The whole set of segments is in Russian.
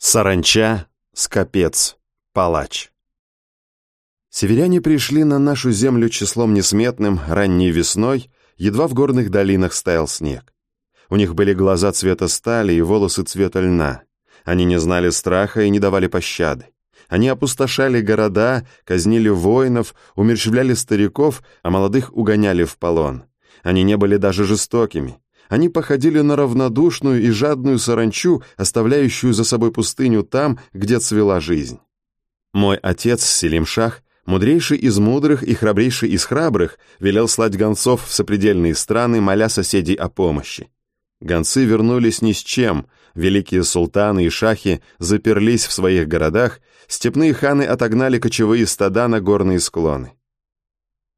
Саранча, скопец, палач. Северяне пришли на нашу землю числом несметным ранней весной, едва в горных долинах стоял снег. У них были глаза цвета стали и волосы цвета льна. Они не знали страха и не давали пощады. Они опустошали города, казнили воинов, умерщвляли стариков, а молодых угоняли в полон. Они не были даже жестокими. Они походили на равнодушную и жадную саранчу, оставляющую за собой пустыню там, где цвела жизнь. Мой отец, Селим Шах, мудрейший из мудрых и храбрейший из храбрых, велел слать гонцов в сопредельные страны, моля соседей о помощи. Гонцы вернулись ни с чем, великие султаны и шахи заперлись в своих городах, степные ханы отогнали кочевые стада на горные склоны.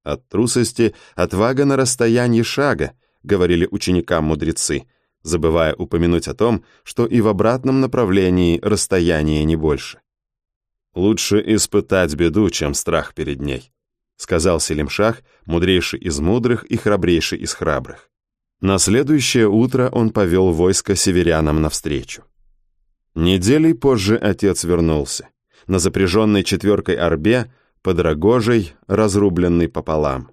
От трусости отвага на расстоянии шага, говорили ученикам мудрецы, забывая упомянуть о том, что и в обратном направлении расстояние не больше. «Лучше испытать беду, чем страх перед ней», сказал Селимшах, мудрейший из мудрых и храбрейший из храбрых. На следующее утро он повел войско северянам навстречу. Неделей позже отец вернулся. На запряженной четверкой арбе, под рогожей, разрубленный пополам.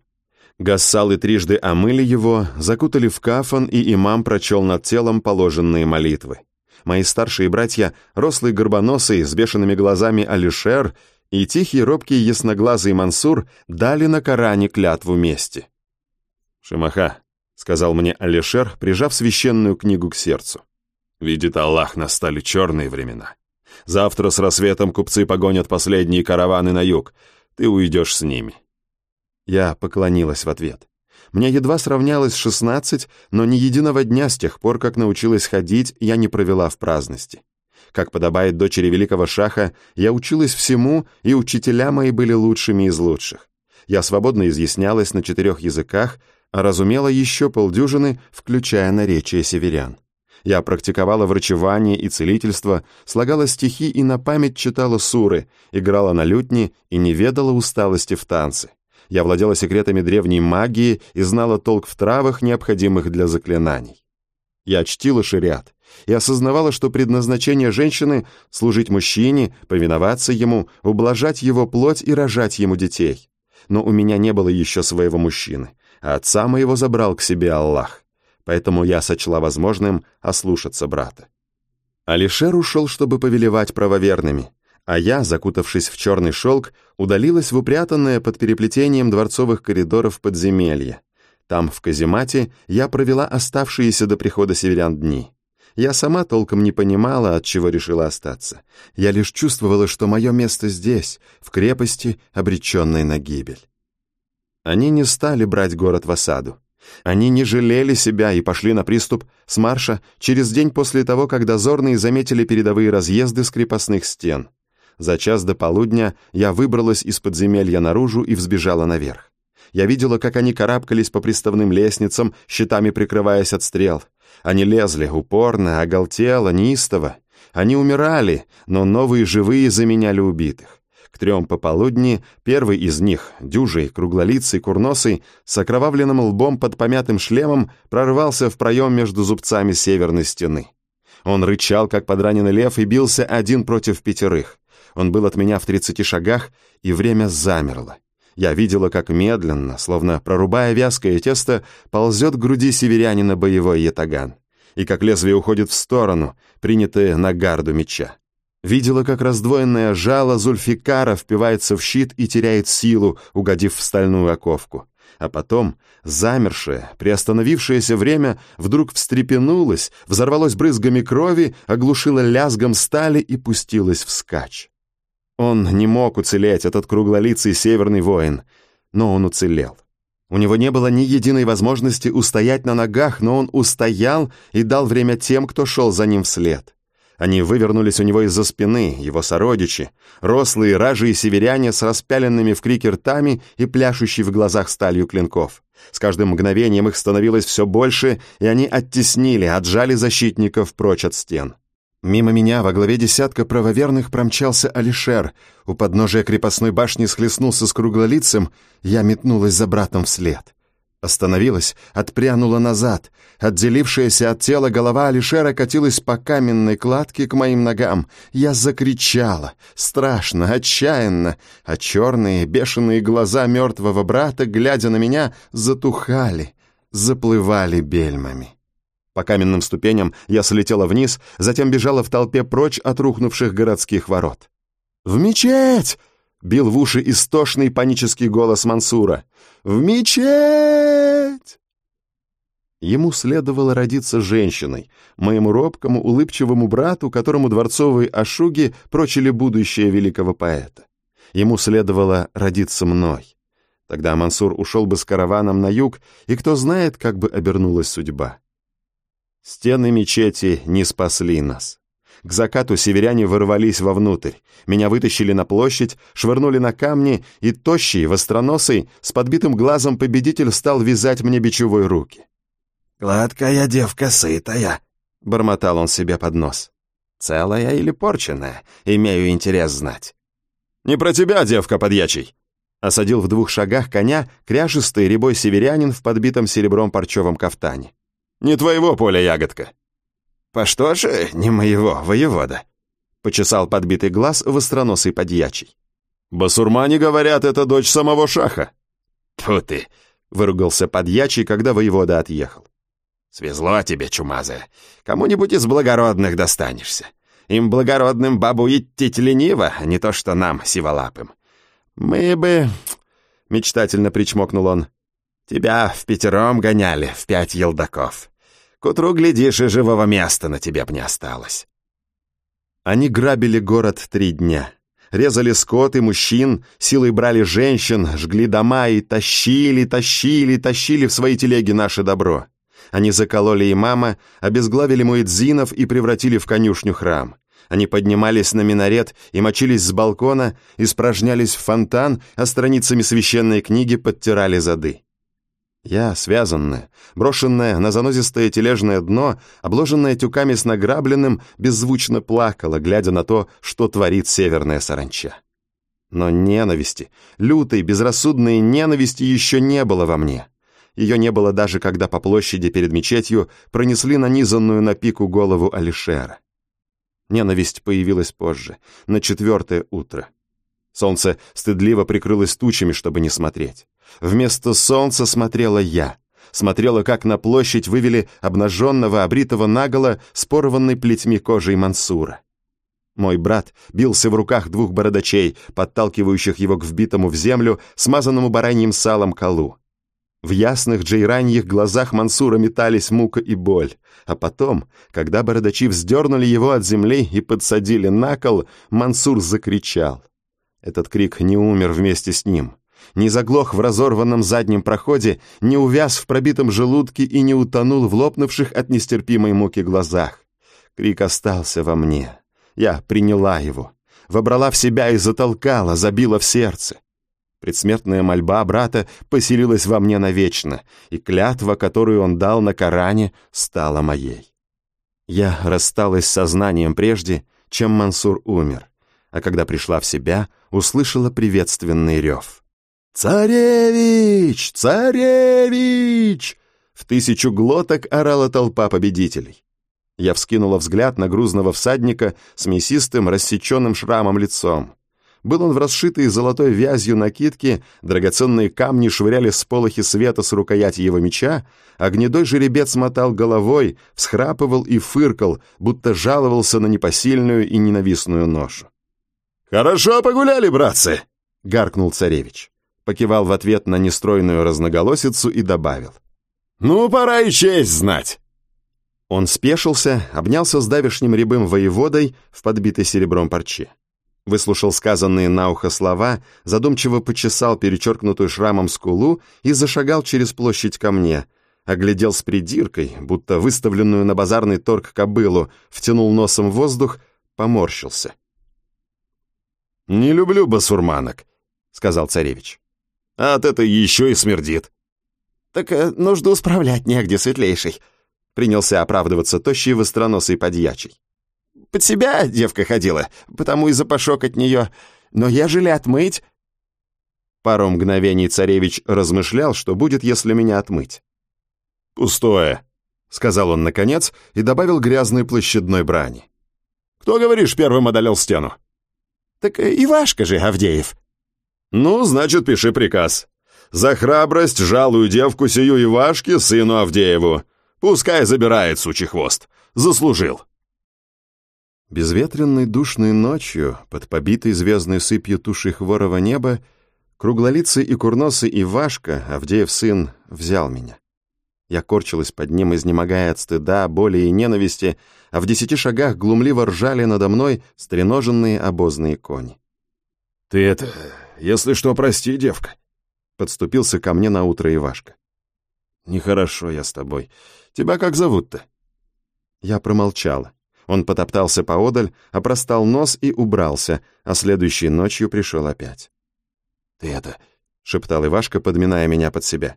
Гассалы трижды омыли его, закутали в кафан, и имам прочел над телом положенные молитвы. Мои старшие братья, рослый горбоносый, с бешеными глазами Алишер и тихий, робкий, ясноглазый Мансур дали на Коране клятву мести. «Шимаха», — сказал мне Алишер, прижав священную книгу к сердцу. «Видит Аллах, настали черные времена. Завтра с рассветом купцы погонят последние караваны на юг. Ты уйдешь с ними». Я поклонилась в ответ. Мне едва сравнялось шестнадцать, но ни единого дня с тех пор, как научилась ходить, я не провела в праздности. Как подобает дочери великого шаха, я училась всему, и учителя мои были лучшими из лучших. Я свободно изъяснялась на четырех языках, а разумела еще полдюжины, включая наречие северян. Я практиковала врачевание и целительство, слагала стихи и на память читала суры, играла на лютне и не ведала усталости в танце. Я владела секретами древней магии и знала толк в травах, необходимых для заклинаний. Я чтила шариат и осознавала, что предназначение женщины — служить мужчине, повиноваться ему, ублажать его плоть и рожать ему детей. Но у меня не было еще своего мужчины, а отца моего забрал к себе Аллах. Поэтому я сочла возможным ослушаться брата. Алишер ушел, чтобы повелевать правоверными, а я, закутавшись в черный шелк, удалилась в упрятанное под переплетением дворцовых коридоров подземелье. Там, в каземате, я провела оставшиеся до прихода северян дни. Я сама толком не понимала, от чего решила остаться. Я лишь чувствовала, что мое место здесь, в крепости, обреченной на гибель. Они не стали брать город в осаду. Они не жалели себя и пошли на приступ с марша через день после того, как дозорные заметили передовые разъезды с крепостных стен. За час до полудня я выбралась из подземелья наружу и взбежала наверх. Я видела, как они карабкались по приставным лестницам, щитами прикрываясь от стрел. Они лезли упорно, оголтело, неистово. Они умирали, но новые живые заменяли убитых. К трем пополудни первый из них, дюжий, круглолицый, курносый, с окровавленным лбом под помятым шлемом, прорвался в проем между зубцами северной стены. Он рычал, как подраненный лев, и бился один против пятерых. Он был от меня в тридцати шагах, и время замерло. Я видела, как медленно, словно прорубая вязкое тесто, ползет к груди северянина боевой ятаган, и как лезвие уходит в сторону, принятое на гарду меча. Видела, как раздвоенное жало Зульфикара впивается в щит и теряет силу, угодив в стальную оковку. А потом, замершее, приостановившееся время вдруг встрепенулось, взорвалось брызгами крови, оглушило лязгом стали и пустилось вскачь. Он не мог уцелеть, этот круглолицый северный воин, но он уцелел. У него не было ни единой возможности устоять на ногах, но он устоял и дал время тем, кто шел за ним вслед. Они вывернулись у него из-за спины, его сородичи, рослые ражи северяне с распяленными в крике ртами и пляшущей в глазах сталью клинков. С каждым мгновением их становилось все больше, и они оттеснили, отжали защитников прочь от стен. Мимо меня во главе десятка правоверных промчался Алишер. У подножия крепостной башни схлестнулся с круглолицем, я метнулась за братом вслед. Остановилась, отпрянула назад. Отделившаяся от тела голова Алишера катилась по каменной кладке к моим ногам. Я закричала, страшно, отчаянно, а черные, бешеные глаза мертвого брата, глядя на меня, затухали, заплывали бельмами. По каменным ступеням я слетела вниз, затем бежала в толпе прочь от рухнувших городских ворот. «В мечеть!» — бил в уши истошный панический голос Мансура. «В мечеть!» Ему следовало родиться женщиной, моему робкому, улыбчивому брату, которому дворцовые ашуги прочили будущее великого поэта. Ему следовало родиться мной. Тогда Мансур ушел бы с караваном на юг, и кто знает, как бы обернулась судьба. Стены мечети не спасли нас. К закату северяне ворвались вовнутрь. Меня вытащили на площадь, швырнули на камни, и тощий, востроносый, с подбитым глазом победитель стал вязать мне бичевой руки. «Гладкая девка сытая», — бормотал он себе под нос. «Целая или порченная? Имею интерес знать». «Не про тебя, девка подьячий!» Осадил в двух шагах коня кряжистый рябой северянин в подбитом серебром парчевом кафтане. «Не твоего поля ягодка!» «По что же не моего, воевода?» — почесал подбитый глаз востроносый подьячий. «Басурмане говорят, это дочь самого шаха». «Тьфу ты!» — выругался подьячий, когда воевода отъехал. «Свезло тебе, чумазая. Кому-нибудь из благородных достанешься. Им благородным бабу идти лениво, а не то что нам, сиволапым. Мы бы...» — мечтательно причмокнул он. «Тебя в пятером гоняли, в пять елдаков. К утру, глядишь, и живого места на тебе б не осталось. Они грабили город три дня. Резали скот и мужчин, силой брали женщин, жгли дома и тащили, тащили, тащили в свои телеги наше добро. Они закололи имама, обезглавили муэдзинов и превратили в конюшню храм. Они поднимались на минарет и мочились с балкона, испражнялись в фонтан, а страницами священной книги подтирали зады. Я, связанная, брошенная на занозистое тележное дно, обложенная тюками с награбленным, беззвучно плакала, глядя на то, что творит северная саранча. Но ненависти, лютой, безрассудной ненависти еще не было во мне. Ее не было даже, когда по площади перед мечетью пронесли нанизанную на пику голову Алишера. Ненависть появилась позже, на четвертое утро. Солнце стыдливо прикрылось тучами, чтобы не смотреть. Вместо солнца смотрела я. Смотрела, как на площадь вывели обнаженного, обритого наголо, с порванной плетьми кожей Мансура. Мой брат бился в руках двух бородачей, подталкивающих его к вбитому в землю, смазанному бараньим салом колу. В ясных джейраньих глазах Мансура метались мука и боль, а потом, когда бородачи вздернули его от земли и подсадили на кол, Мансур закричал. Этот крик не умер вместе с ним не заглох в разорванном заднем проходе, не увяз в пробитом желудке и не утонул в лопнувших от нестерпимой муки глазах. Крик остался во мне. Я приняла его, вобрала в себя и затолкала, забила в сердце. Предсмертная мольба брата поселилась во мне навечно, и клятва, которую он дал на Коране, стала моей. Я рассталась с сознанием прежде, чем Мансур умер, а когда пришла в себя, услышала приветственный рев. «Царевич! Царевич!» В тысячу глоток орала толпа победителей. Я вскинула взгляд на грузного всадника с мясистым, рассеченным шрамом лицом. Был он в расшитой золотой вязью накидке, драгоценные камни швыряли с полохи света с рукояти его меча, а гнедой жеребец мотал головой, всхрапывал и фыркал, будто жаловался на непосильную и ненавистную ношу. «Хорошо погуляли, братцы!» — гаркнул царевич покивал в ответ на нестройную разноголосицу и добавил. «Ну, пора и честь знать!» Он спешился, обнялся с давешним рябым воеводой в подбитой серебром парче. Выслушал сказанные на ухо слова, задумчиво почесал перечеркнутую шрамом скулу и зашагал через площадь ко мне, оглядел с придиркой, будто выставленную на базарный торг кобылу, втянул носом воздух, поморщился. «Не люблю басурманок», — сказал царевич а от этой еще и смердит». «Так э, нужду справлять негде, светлейший», — принялся оправдываться тощий востроносый подьячий. «Под себя девка ходила, потому и запашок от нее, но ежели отмыть...» Пару мгновений царевич размышлял, что будет, если меня отмыть. «Пустое», — сказал он наконец и добавил грязной площадной брани. «Кто, говоришь, первым одолел стену?» «Так Ивашка же, Авдеев». «Ну, значит, пиши приказ. За храбрость жалую девку сию Ивашке, сыну Авдееву. Пускай забирает сучий хвост. Заслужил». Безветренной душной ночью, под побитой звездной сыпью туши хворого неба, круглолицый и курносый Ивашка, Авдеев сын, взял меня. Я корчилась под ним, изнемогая от стыда, боли и ненависти, а в десяти шагах глумливо ржали надо мной стреноженные обозные кони. «Ты это, если что, прости, девка», — подступился ко мне на утро Ивашка. «Нехорошо я с тобой. Тебя как зовут-то?» Я промолчала. Он потоптался поодаль, опростал нос и убрался, а следующей ночью пришел опять. «Ты это...» — шептал Ивашка, подминая меня под себя.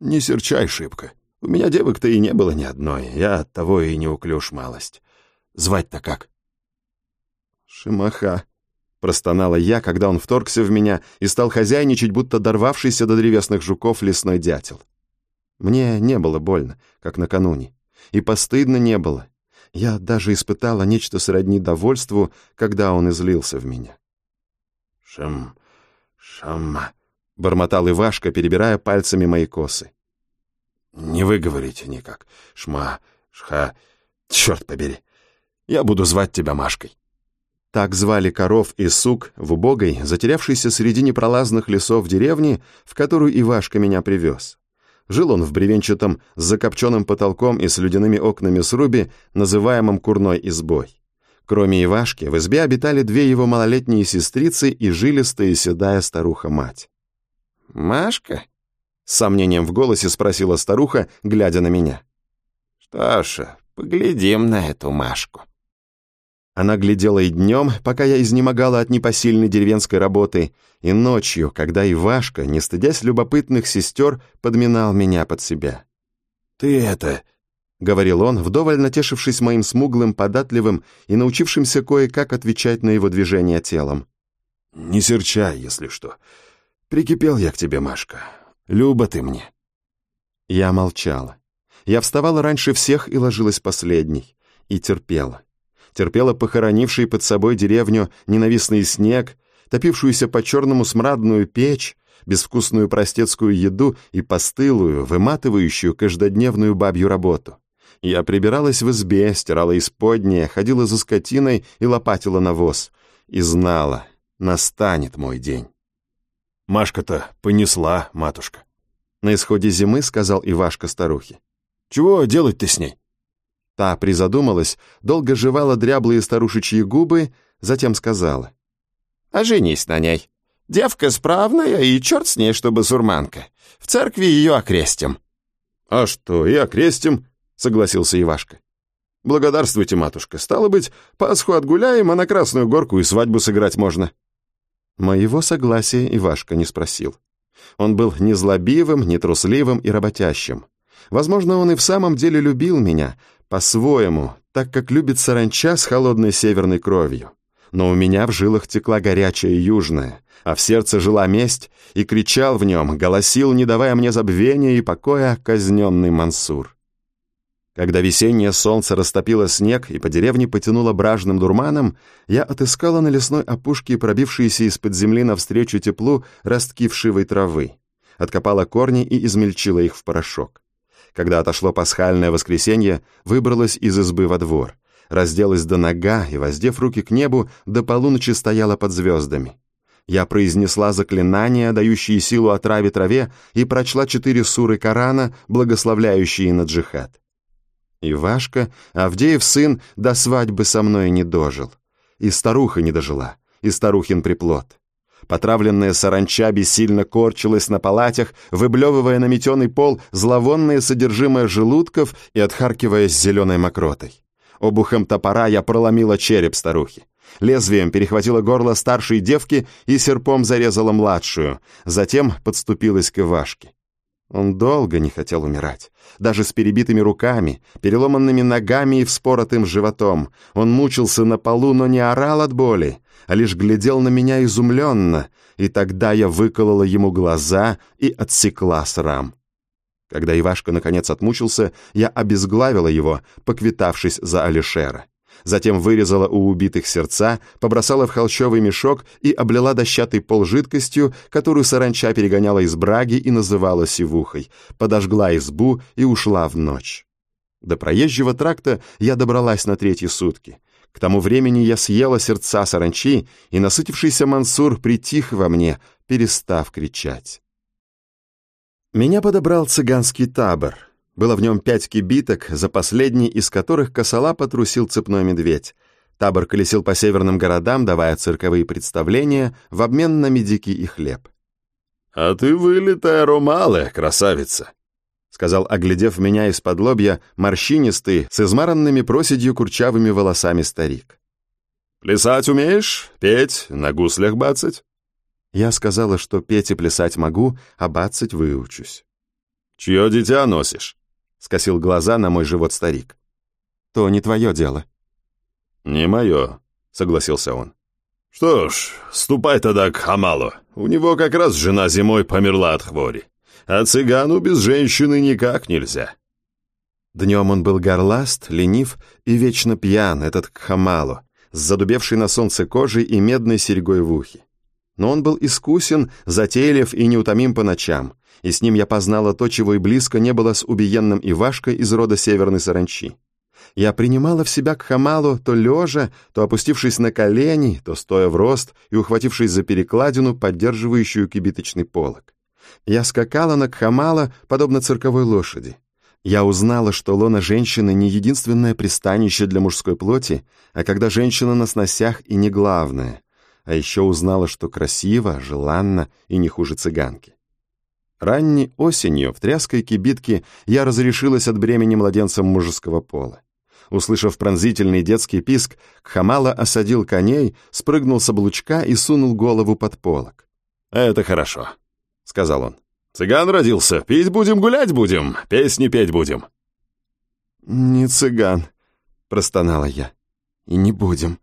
«Не серчай шибко. У меня девок-то и не было ни одной. Я от того и не уклюж малость. Звать-то как?» «Шимаха», — простонала я, когда он вторгся в меня и стал хозяйничать, будто дорвавшийся до древесных жуков лесной дятел. Мне не было больно, как накануне, и постыдно не было. Я даже испытала нечто сродни довольству, когда он излился в меня. «Шам... шамма...» — бормотал Ивашка, перебирая пальцами мои косы. «Не выговорите никак. Шма... шха... Черт побери. Я буду звать тебя Машкой». Так звали коров и сук в убогой, затерявшейся среди непролазных лесов деревни, в которую Ивашка меня привез. Жил он в бревенчатом, с закопченным потолком и с людяными окнами срубе, называемом Курной избой. Кроме Ивашки, в избе обитали две его малолетние сестрицы и жилистая седая старуха-мать. «Машка?» — с сомнением в голосе спросила старуха, глядя на меня. «Что ж, поглядим на эту Машку». Она глядела и днем, пока я изнемогала от непосильной деревенской работы, и ночью, когда Ивашка, не стыдясь любопытных сестер, подминал меня под себя. «Ты это...» — говорил он, вдоволь натешившись моим смуглым, податливым и научившимся кое-как отвечать на его движения телом. «Не серчай, если что. Прикипел я к тебе, Машка. Люба ты мне». Я молчала. Я вставала раньше всех и ложилась последней. И терпела. Терпела похоронивший под собой деревню ненавистный снег, топившуюся по-черному смрадную печь, безвкусную простецкую еду и постылую, выматывающую каждодневную бабью работу. Я прибиралась в избе, стирала исподнее, ходила за скотиной и лопатила навоз. И знала, настанет мой день. Машка-то понесла, матушка. На исходе зимы сказал Ивашка старухе. Чего делать-то с ней? Та призадумалась, долго жевала дряблые старушечьи губы, затем сказала. «А женись на ней. Девка справная, и черт с ней, чтобы сурманка. В церкви ее окрестим». «А что, и окрестим», — согласился Ивашка. «Благодарствуйте, матушка. Стало быть, Пасху отгуляем, а на Красную Горку и свадьбу сыграть можно». Моего согласия Ивашка не спросил. Он был не злобивым, не трусливым и работящим. Возможно, он и в самом деле любил меня, по-своему, так как любит саранча с холодной северной кровью. Но у меня в жилах текла горячая южная, а в сердце жила месть, и кричал в нем, голосил, не давая мне забвения и покоя, казненный Мансур. Когда весеннее солнце растопило снег и по деревне потянуло бражным дурманом, я отыскала на лесной опушке пробившиеся из-под земли навстречу теплу ростки вшивой травы, откопала корни и измельчила их в порошок. Когда отошло пасхальное воскресенье, выбралась из избы во двор, разделась до нога и, воздев руки к небу, до полуночи стояла под звездами. Я произнесла заклинания, дающие силу отраве траве, и прочла четыре суры Корана, благословляющие на джихад. Ивашка, Авдеев сын, до свадьбы со мной не дожил. И старуха не дожила, и старухин приплод. Потравленная саранча бессильно корчилась на палатях, выблевывая на метеный пол зловонное содержимое желудков и отхаркиваясь зеленой мокротой. Обухом топора я проломила череп старухи. Лезвием перехватила горло старшей девки и серпом зарезала младшую, затем подступилась к Ивашке. Он долго не хотел умирать. Даже с перебитыми руками, переломанными ногами и вспоротым животом. Он мучился на полу, но не орал от боли, а лишь глядел на меня изумленно, и тогда я выколола ему глаза и отсекла срам. Когда Ивашка наконец отмучился, я обезглавила его, поквитавшись за Алишера. Затем вырезала у убитых сердца, побросала в холщовый мешок и облила дощатый пол жидкостью, которую саранча перегоняла из браги и называла сивухой, подожгла избу и ушла в ночь. До проезжего тракта я добралась на третьи сутки. К тому времени я съела сердца саранчи, и насытившийся Мансур притих во мне, перестав кричать. Меня подобрал цыганский табор — было в нем пять кибиток, за последний из которых косола потрусил цепной медведь. Табор колесил по северным городам, давая цирковые представления в обмен на медики и хлеб. «А ты вылитая ромале, красавица!» сказал, оглядев меня из-под лобья, морщинистый, с измаранными проседью курчавыми волосами старик. «Плясать умеешь? Петь? На гуслях бацать?» Я сказала, что петь и плясать могу, а бацать выучусь. «Чье дитя носишь?» — скосил глаза на мой живот старик. «То не твое дело». «Не мое», — согласился он. «Что ж, ступай тогда к Хамалу. У него как раз жена зимой померла от хвори. А цыгану без женщины никак нельзя». Днем он был горласт, ленив и вечно пьян, этот Кхамалу, с задубевшей на солнце кожей и медной серьгой в ухе. Но он был искусен, затейлив и неутомим по ночам, и с ним я познала то, чего и близко не было с убиенным Ивашкой из рода Северной Саранчи. Я принимала в себя к то лежа, то опустившись на колени, то стоя в рост и ухватившись за перекладину, поддерживающую кибиточный полог. Я скакала на Кхамала, подобно цирковой лошади. Я узнала, что лона женщины не единственное пристанище для мужской плоти, а когда женщина на сносях и не главное. А еще узнала, что красиво, желанно и не хуже цыганки. Ранней осенью в тряской кибитке я разрешилась от бремени младенцем мужеского пола. Услышав пронзительный детский писк, Кхамала осадил коней, спрыгнул с облучка и сунул голову под полок. «Это хорошо», — сказал он. «Цыган родился, пить будем, гулять будем, песни петь будем». «Не цыган», — простонала я. «И не будем».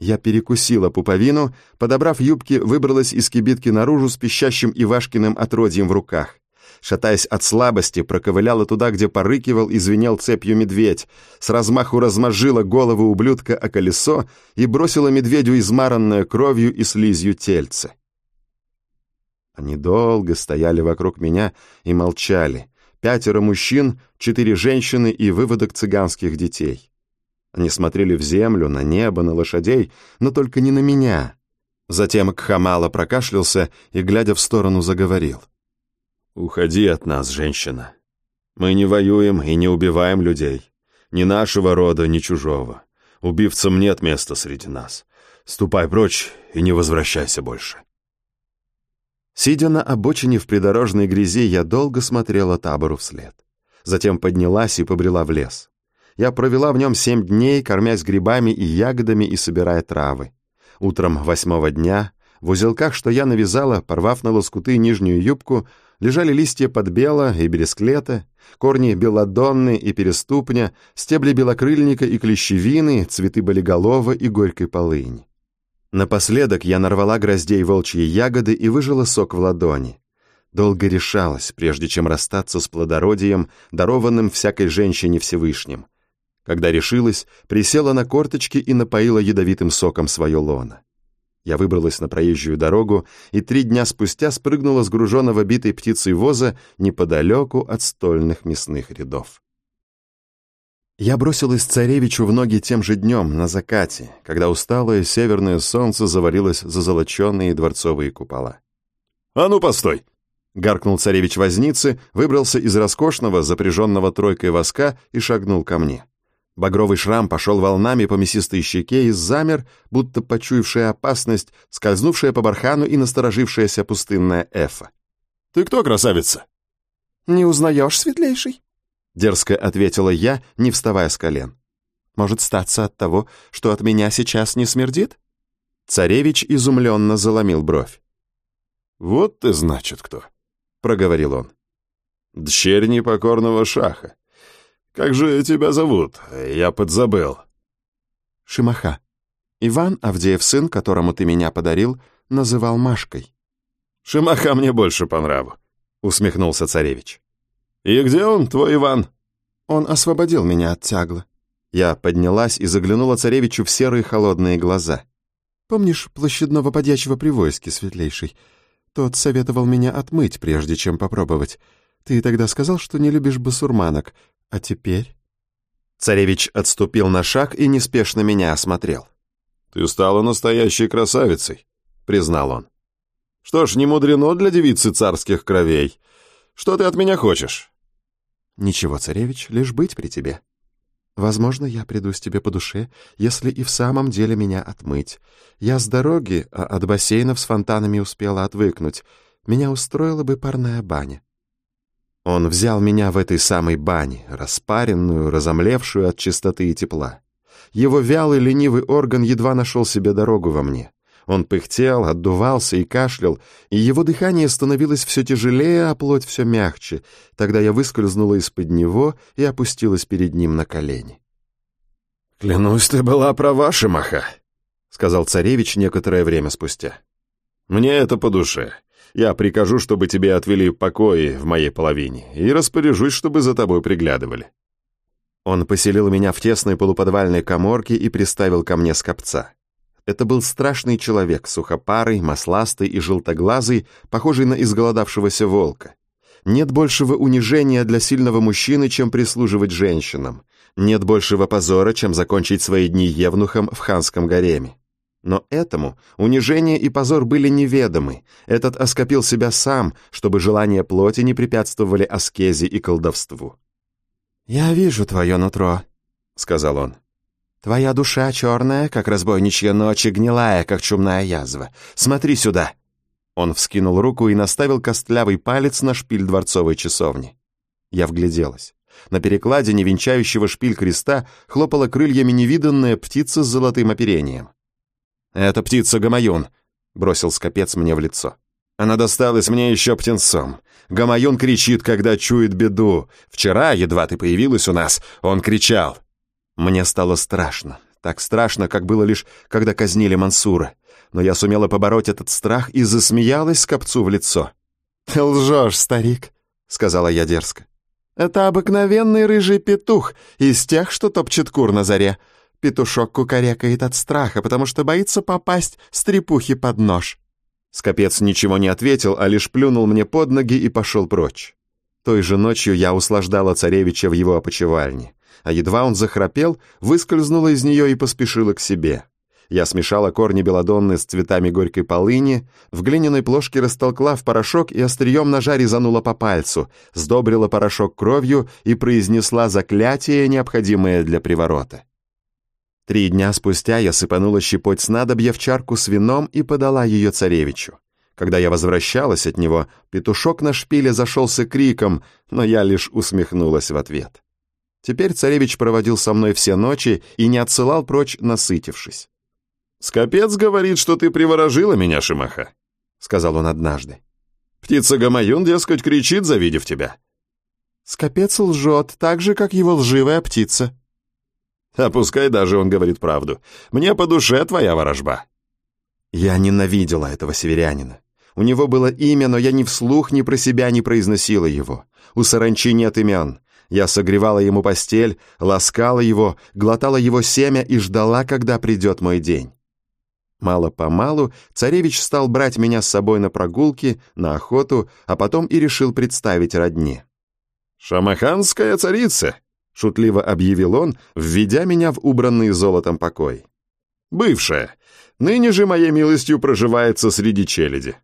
Я перекусила пуповину, подобрав юбки, выбралась из кибитки наружу с пищащим Ивашкиным отродьем в руках. Шатаясь от слабости, проковыляла туда, где порыкивал и звенел цепью медведь, с размаху размажила голову ублюдка о колесо и бросила медведю измаранное кровью и слизью тельце. Они долго стояли вокруг меня и молчали. Пятеро мужчин, четыре женщины и выводок цыганских детей. Они смотрели в землю, на небо, на лошадей, но только не на меня. Затем Кхамала прокашлялся и, глядя в сторону, заговорил. «Уходи от нас, женщина. Мы не воюем и не убиваем людей. Ни нашего рода, ни чужого. Убивцам нет места среди нас. Ступай прочь и не возвращайся больше». Сидя на обочине в придорожной грязи, я долго смотрела табору вслед. Затем поднялась и побрела в лес. Я провела в нем семь дней, кормясь грибами и ягодами и собирая травы. Утром восьмого дня в узелках, что я навязала, порвав на лоскуты нижнюю юбку, лежали листья подбела и бересклета, корни белодонны и переступня, стебли белокрыльника и клещевины, цветы болиголова и горькой полыни. Напоследок я нарвала гроздей волчьей ягоды и выжила сок в ладони. Долго решалась, прежде чем расстаться с плодородием, дарованным всякой женщине Всевышним — когда решилась, присела на корточки и напоила ядовитым соком свое лоно. Я выбралась на проезжую дорогу и три дня спустя спрыгнула с груженного битой птицей воза неподалеку от стольных мясных рядов. Я бросилась царевичу в ноги тем же днем, на закате, когда усталое северное солнце заварилось за золоченные дворцовые купола. «А ну, постой!» — гаркнул царевич возницы, выбрался из роскошного, запряженного тройкой воска и шагнул ко мне. Багровый шрам пошел волнами по мясистой щеке и замер, будто почуявшая опасность, скользнувшая по бархану и насторожившаяся пустынная эфа. «Ты кто, красавица?» «Не узнаешь, светлейший?» Дерзко ответила я, не вставая с колен. «Может статься от того, что от меня сейчас не смердит?» Царевич изумленно заломил бровь. «Вот ты, значит, кто», — проговорил он. Дщерь непокорного шаха. Как же тебя зовут? Я подзабыл. Шимаха. Иван, Авдеев сын, которому ты меня подарил, называл Машкой. Шимаха мне больше по нраву, усмехнулся царевич. И где он, твой Иван? Он освободил меня от тягла. Я поднялась и заглянула царевичу в серые холодные глаза. Помнишь площадного подьячего при войске, светлейший? Тот советовал меня отмыть, прежде чем попробовать. Ты тогда сказал, что не любишь басурманок, а теперь...» Царевич отступил на шаг и неспешно меня осмотрел. «Ты стала настоящей красавицей», — признал он. «Что ж, не мудрено для девицы царских кровей. Что ты от меня хочешь?» «Ничего, царевич, лишь быть при тебе. Возможно, я придусь тебе по душе, если и в самом деле меня отмыть. Я с дороги, а от бассейнов с фонтанами успела отвыкнуть. Меня устроила бы парная баня. Он взял меня в этой самой бане, распаренную, разомлевшую от чистоты и тепла. Его вялый ленивый орган едва нашел себе дорогу во мне. Он пыхтел, отдувался и кашлял, и его дыхание становилось все тяжелее, а плоть все мягче. Тогда я выскользнула из-под него и опустилась перед ним на колени. «Клянусь, ты была права, Шимаха», — сказал царевич некоторое время спустя. «Мне это по душе. Я прикажу, чтобы тебе отвели покои в моей половине, и распоряжусь, чтобы за тобой приглядывали». Он поселил меня в тесной полуподвальной коморке и приставил ко мне скопца. Это был страшный человек, сухопарый, масластый и желтоглазый, похожий на изголодавшегося волка. Нет большего унижения для сильного мужчины, чем прислуживать женщинам. Нет большего позора, чем закончить свои дни евнухом в ханском гареме. Но этому унижение и позор были неведомы. Этот оскопил себя сам, чтобы желания плоти не препятствовали аскезе и колдовству. «Я вижу твое нутро», — сказал он. «Твоя душа черная, как разбойничья ночь, и гнилая, как чумная язва. Смотри сюда!» Он вскинул руку и наставил костлявый палец на шпиль дворцовой часовни. Я вгляделась. На перекладине венчающего шпиль креста хлопала крыльями невиданная птица с золотым оперением. «Это птица Гамаюн», — бросил скопец мне в лицо. «Она досталась мне еще птенцом. Гамаюн кричит, когда чует беду. Вчера, едва ты появилась у нас, он кричал». Мне стало страшно. Так страшно, как было лишь, когда казнили Мансура. Но я сумела побороть этот страх и засмеялась скопцу в лицо. «Ты лжешь, старик», — сказала я дерзко. «Это обыкновенный рыжий петух из тех, что топчет кур на заре. Петушок кукарекает от страха, потому что боится попасть с трепухи под нож. Скопец ничего не ответил, а лишь плюнул мне под ноги и пошел прочь. Той же ночью я услаждала царевича в его опочивальне, а едва он захрапел, выскользнула из нее и поспешила к себе. Я смешала корни белодонны с цветами горькой полыни, в глиняной плошке растолкла в порошок и острием ножа резанула по пальцу, сдобрила порошок кровью и произнесла заклятие, необходимое для приворота. Три дня спустя я сыпанула щепоть снадобья в чарку с вином и подала ее царевичу. Когда я возвращалась от него, петушок на шпиле зашелся криком, но я лишь усмехнулась в ответ. Теперь царевич проводил со мной все ночи и не отсылал прочь, насытившись. «Скопец говорит, что ты приворожила меня, Шимаха», — сказал он однажды. «Птица Гамаюн, дескать, кричит, завидев тебя». «Скопец лжет, так же, как его лживая птица», а пускай даже он говорит правду. Мне по душе твоя ворожба». Я ненавидела этого северянина. У него было имя, но я ни вслух, ни про себя не произносила его. У саранчи нет имен. Я согревала ему постель, ласкала его, глотала его семя и ждала, когда придет мой день. Мало-помалу царевич стал брать меня с собой на прогулки, на охоту, а потом и решил представить родне. «Шамаханская царица!» Шутливо объявил он, введя меня в убранный золотом покой. «Бывшая. Ныне же моей милостью проживается среди челяди».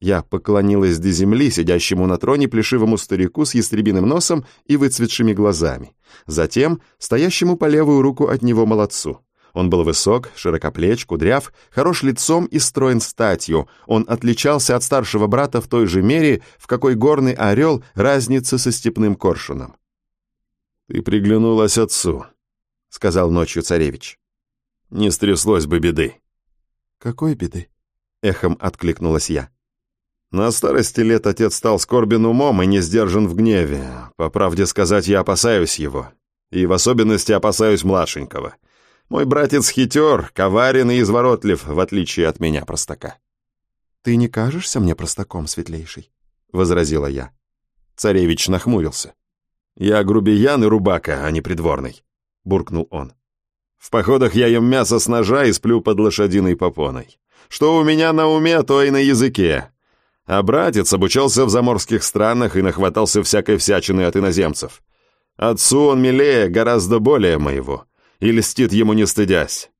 Я поклонилась до земли сидящему на троне плешивому старику с ястребиным носом и выцветшими глазами. Затем стоящему по левую руку от него молодцу. Он был высок, широкоплеч, кудряв, хорош лицом и строен статью. Он отличался от старшего брата в той же мере, в какой горный орел разница со степным коршуном. «Ты приглянулась отцу», — сказал ночью царевич. «Не стряслось бы беды». «Какой беды?» — эхом откликнулась я. На старости лет отец стал скорбен умом и не сдержан в гневе. По правде сказать, я опасаюсь его. И в особенности опасаюсь младшенького. Мой братец хитер, коварен и изворотлив, в отличие от меня, простака. «Ты не кажешься мне простаком, светлейший?» — возразила я. Царевич нахмурился. «Я грубиян и рубака, а не придворный», — буркнул он. «В походах я ем мясо с ножа и сплю под лошадиной попоной. Что у меня на уме, то и на языке. А братец обучался в заморских странах и нахватался всякой всячины от иноземцев. Отцу он милее гораздо более моего, и льстит ему не стыдясь.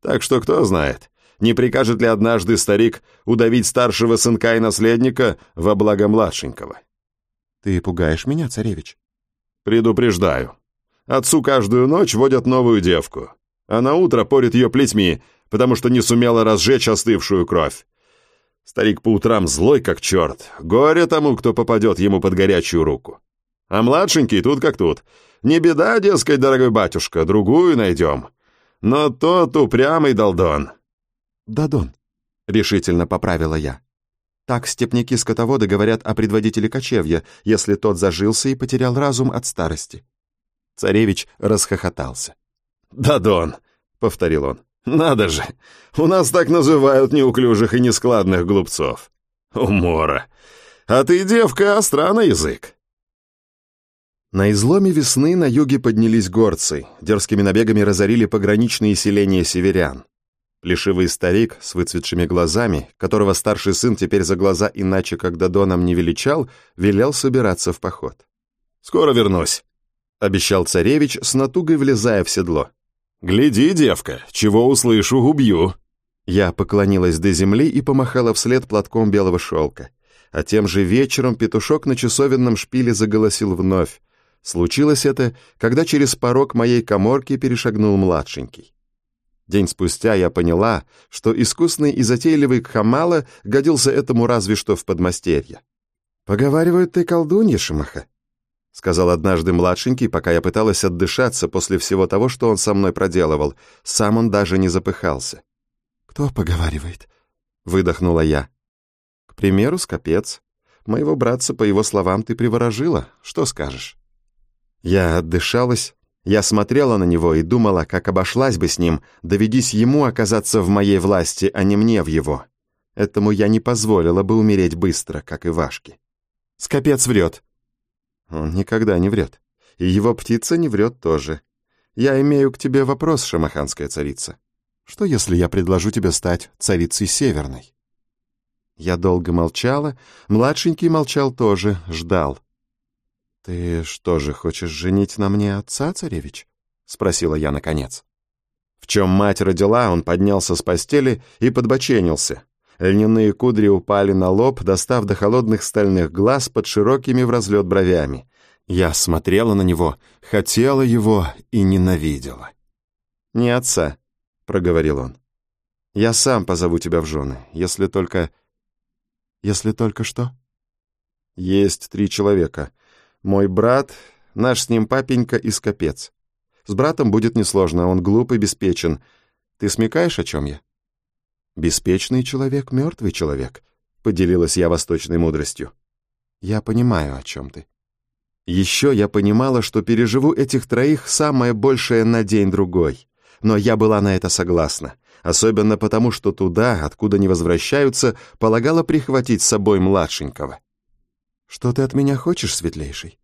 Так что кто знает, не прикажет ли однажды старик удавить старшего сынка и наследника во благо младшенького. Ты пугаешь меня, царевич? Предупреждаю. Отцу каждую ночь водят новую девку, а на утро порит ее плетьми, потому что не сумела разжечь остывшую кровь. Старик по утрам злой как черт. Горе тому, кто попадет ему под горячую руку. А младшенький тут как тут. Не беда, дескать, дорогой батюшка, другую найдем. Но тот упрямый долдон. Дадон, решительно поправила я. Так степняки-скотоводы говорят о предводителе кочевья, если тот зажился и потерял разум от старости. Царевич расхохотался. «Дадон», — повторил он. Надо же, у нас так называют неуклюжих и нескладных глупцов. Умора. А ты, девка, остра на язык. На изломе весны на юге поднялись горцы, дерзкими набегами разорили пограничные селения северян. Плешивый старик с выцветшими глазами, которого старший сын теперь за глаза иначе, как Додоном не величал, велел собираться в поход. «Скоро вернусь», — обещал царевич, с натугой влезая в седло. «Гляди, девка, чего услышу, убью!» Я поклонилась до земли и помахала вслед платком белого шелка. А тем же вечером петушок на часовенном шпиле заголосил вновь. Случилось это, когда через порог моей коморки перешагнул младшенький. День спустя я поняла, что искусный и затейливый Кхамала годился этому разве что в подмастерье. «Поговаривают, ты колдунья, Шамаха?» — сказал однажды младшенький, пока я пыталась отдышаться после всего того, что он со мной проделывал. Сам он даже не запыхался. «Кто поговаривает?» — выдохнула я. «К примеру, скопец. Моего братца, по его словам, ты приворожила. Что скажешь?» Я отдышалась, я смотрела на него и думала, как обошлась бы с ним, доведись ему оказаться в моей власти, а не мне в его. Этому я не позволила бы умереть быстро, как и Вашке. «Скопец врет», он никогда не врет. И его птица не врет тоже. Я имею к тебе вопрос, шамаханская царица. Что, если я предложу тебе стать царицей северной? Я долго молчала, младшенький молчал тоже, ждал. «Ты что же, хочешь женить на мне отца, царевич?» — спросила я наконец. В чем мать родила, он поднялся с постели и подбоченился. Льняные кудри упали на лоб, достав до холодных стальных глаз под широкими в разлет бровями. Я смотрела на него, хотела его и ненавидела. «Не отца», — проговорил он. «Я сам позову тебя в жены, если только...» «Если только что?» «Есть три человека. Мой брат, наш с ним папенька и скопец. С братом будет несложно, он глуп и беспечен. Ты смекаешь, о чем я?» «Беспечный человек — мертвый человек», — поделилась я восточной мудростью. «Я понимаю, о чем ты». Еще я понимала, что переживу этих троих самое большее на день-другой. Но я была на это согласна, особенно потому, что туда, откуда не возвращаются, полагала прихватить с собой младшенького. «Что ты от меня хочешь, светлейший?»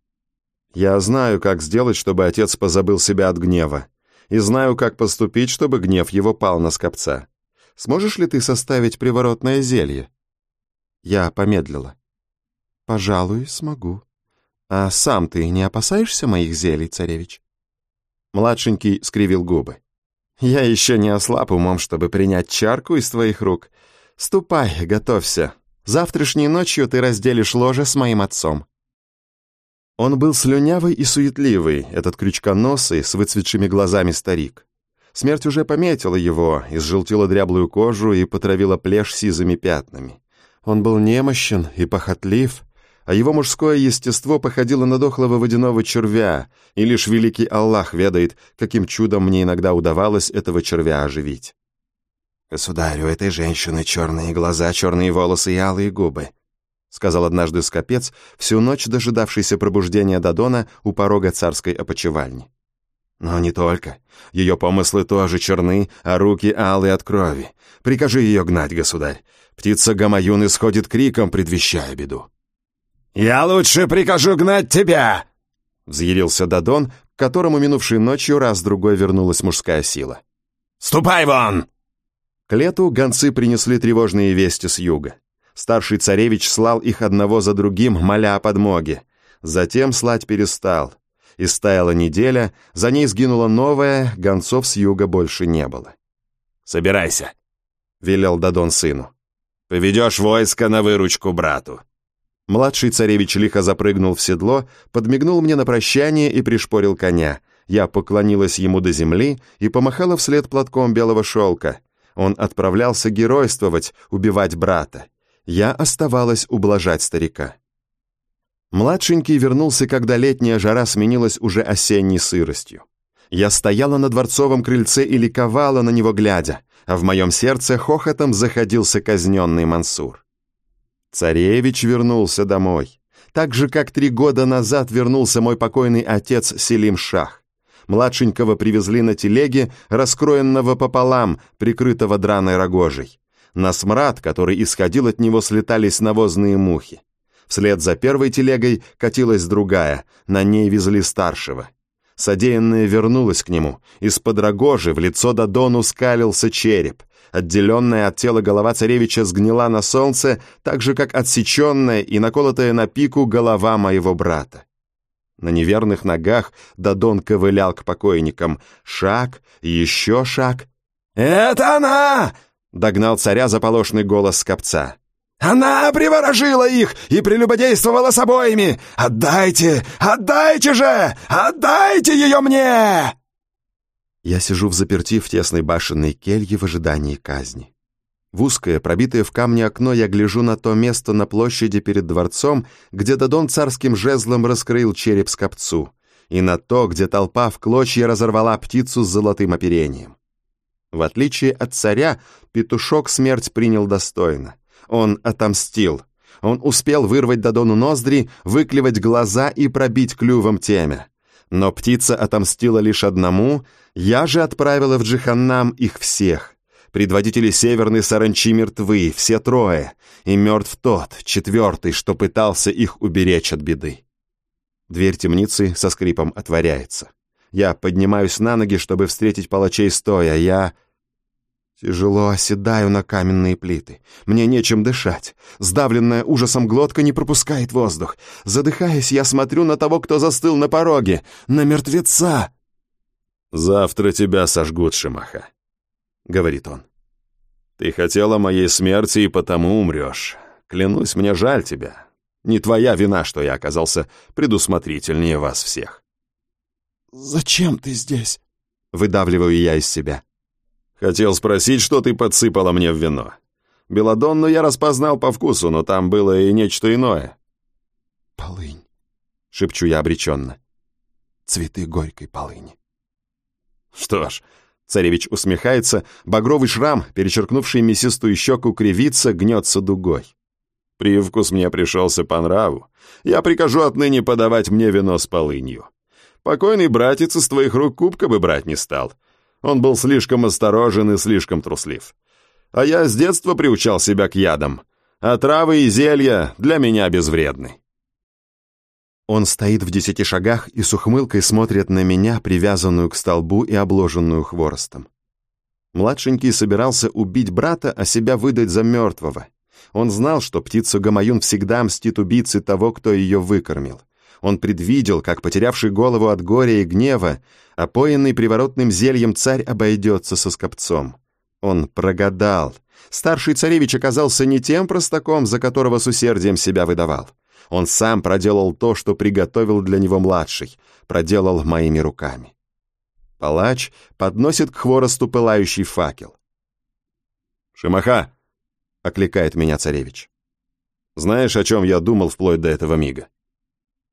«Я знаю, как сделать, чтобы отец позабыл себя от гнева, и знаю, как поступить, чтобы гнев его пал на скопца. Сможешь ли ты составить приворотное зелье?» Я помедлила. «Пожалуй, смогу. А сам ты не опасаешься моих зелий, царевич?» Младшенький скривил губы. «Я еще не ослаб умом, чтобы принять чарку из твоих рук. Ступай, готовься. Завтрашней ночью ты разделишь ложе с моим отцом». Он был слюнявый и суетливый, этот крючконосый, с выцветшими глазами старик. Смерть уже пометила его, изжелтила дряблую кожу и потравила плешь сизыми пятнами. Он был немощен и похотлив, а его мужское естество походило на дохлого водяного червя, и лишь великий Аллах ведает, каким чудом мне иногда удавалось этого червя оживить. «Государь, у этой женщины черные глаза, черные волосы и алые губы», сказал однажды скопец, всю ночь дожидавшийся пробуждения Дадона у порога царской опочивальни. Но не только. Ее помыслы тоже черны, а руки алые от крови. Прикажи ее гнать, государь. Птица Гамаюн исходит криком, предвещая беду. «Я лучше прикажу гнать тебя!» Взъярился Дадон, к которому минувшей ночью раз-другой вернулась мужская сила. «Ступай вон!» К лету гонцы принесли тревожные вести с юга. Старший царевич слал их одного за другим, моля о подмоге. Затем слать перестал. И стаяла неделя, за ней сгинула новая, гонцов с юга больше не было. «Собирайся», — велел Дадон сыну. «Поведешь войско на выручку брату». Младший царевич лихо запрыгнул в седло, подмигнул мне на прощание и пришпорил коня. Я поклонилась ему до земли и помахала вслед платком белого шелка. Он отправлялся геройствовать, убивать брата. Я оставалась ублажать старика. Младшенький вернулся, когда летняя жара сменилась уже осенней сыростью. Я стояла на дворцовом крыльце и ликовала на него глядя, а в моем сердце хохотом заходился казненный Мансур. Царевич вернулся домой. Так же, как три года назад вернулся мой покойный отец Селим Шах. Младшенького привезли на телеге, раскроенного пополам, прикрытого драной рогожей. На смрад, который исходил от него, слетались навозные мухи. Вслед за первой телегой катилась другая, на ней везли старшего. Содеянное вернулось к нему. Из-под рогожи в лицо Дадону скалился череп. Отделенная от тела голова царевича сгнила на солнце, так же, как отсеченная и наколотая на пику голова моего брата. На неверных ногах Дадон ковылял к покойникам. Шаг, еще шаг. «Это она!» — догнал царя заполошный голос скопца. «Она приворожила их и прелюбодействовала с обоими! Отдайте! Отдайте же! Отдайте ее мне!» Я сижу в заперти в тесной башенной келье в ожидании казни. В узкое, пробитое в камне окно я гляжу на то место на площади перед дворцом, где Дадон царским жезлом раскрыл череп скопцу, и на то, где толпа в клочья разорвала птицу с золотым оперением. В отличие от царя, петушок смерть принял достойно. Он отомстил. Он успел вырвать Дадону ноздри, выклевать глаза и пробить клювом темя. Но птица отомстила лишь одному, я же отправила в Джиханнам их всех. Предводители Северной Саранчи мертвы, все трое, и мертв тот, четвертый, что пытался их уберечь от беды. Дверь темницы со скрипом отворяется. Я поднимаюсь на ноги, чтобы встретить палачей стоя. Я тяжело оседаю на каменные плиты. Мне нечем дышать. Сдавленная ужасом глотка не пропускает воздух. Задыхаясь, я смотрю на того, кто застыл на пороге. На мертвеца. «Завтра тебя сожгут, Шимаха», — говорит он. «Ты хотела моей смерти и потому умрешь. Клянусь, мне жаль тебя. Не твоя вина, что я оказался предусмотрительнее вас всех». «Зачем ты здесь?» — выдавливаю я из себя. «Хотел спросить, что ты подсыпала мне в вино. Беладонну я распознал по вкусу, но там было и нечто иное». «Полынь», — шепчу я обреченно. «Цветы горькой полыни». «Что ж», — царевич усмехается, багровый шрам, перечеркнувший мясистую щеку, кривится, гнется дугой. «Привкус мне пришелся по нраву. Я прикажу отныне подавать мне вино с полынью. Покойный братец из твоих рук кубка бы брать не стал. Он был слишком осторожен и слишком труслив. А я с детства приучал себя к ядам, а травы и зелья для меня безвредны». Он стоит в десяти шагах и с ухмылкой смотрит на меня, привязанную к столбу и обложенную хворостом. Младшенький собирался убить брата, а себя выдать за мертвого. Он знал, что птица Гамаюн всегда мстит убийце того, кто ее выкормил. Он предвидел, как потерявший голову от горя и гнева, опоенный приворотным зельем царь обойдется со скопцом. Он прогадал. Старший царевич оказался не тем простаком, за которого с усердием себя выдавал. Он сам проделал то, что приготовил для него младший, проделал моими руками. Палач подносит к хворосту пылающий факел. «Шимаха!» — окликает меня царевич. «Знаешь, о чем я думал вплоть до этого мига?»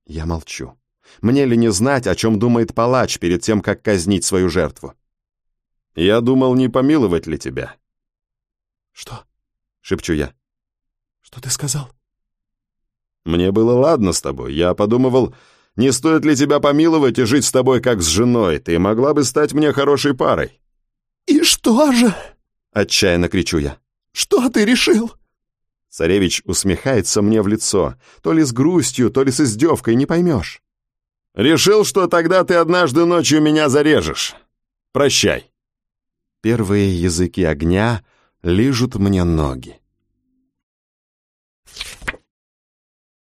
Я молчу. Мне ли не знать, о чем думает палач перед тем, как казнить свою жертву? «Я думал, не помиловать ли тебя?» «Что?» — шепчу я. «Что ты сказал?» Мне было ладно с тобой. Я подумывал, не стоит ли тебя помиловать и жить с тобой как с женой. Ты могла бы стать мне хорошей парой». «И что же?» — отчаянно кричу я. «Что ты решил?» Царевич усмехается мне в лицо, то ли с грустью, то ли с издевкой, не поймешь. «Решил, что тогда ты однажды ночью меня зарежешь. Прощай». Первые языки огня лижут мне ноги.